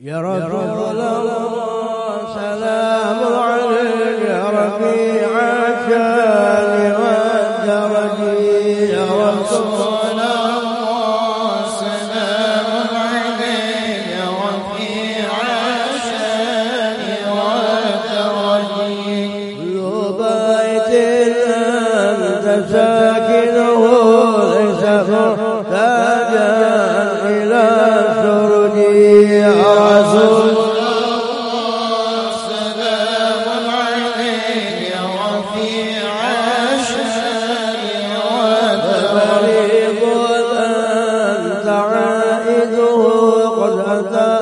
يا رب الله سلام عليك يا ربيع رسول الله سلام عليك يا ربيع الشان والدرج ساكن ذا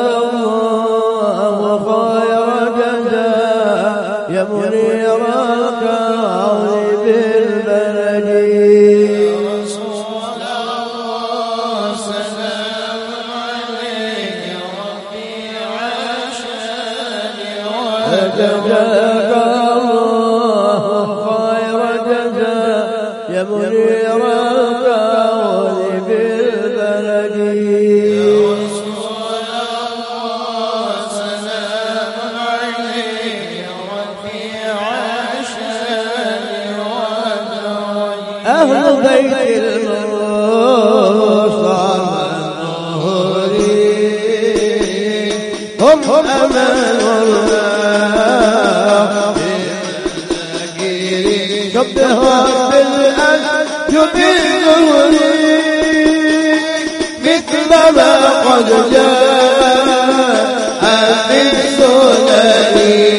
بيت المصطفى النوري هم أمان الله شبهها بالأن يبينوني مثل ما قد جاء في سنني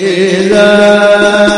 إذا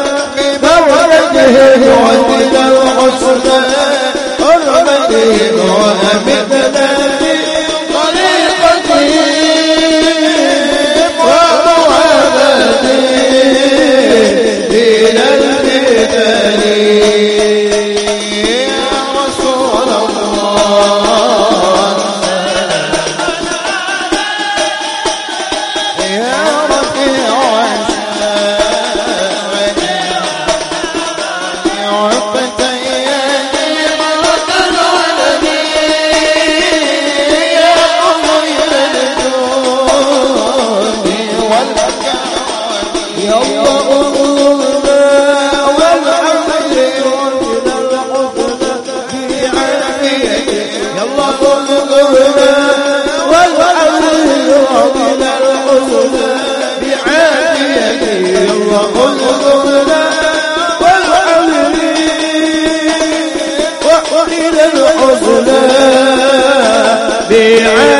ربي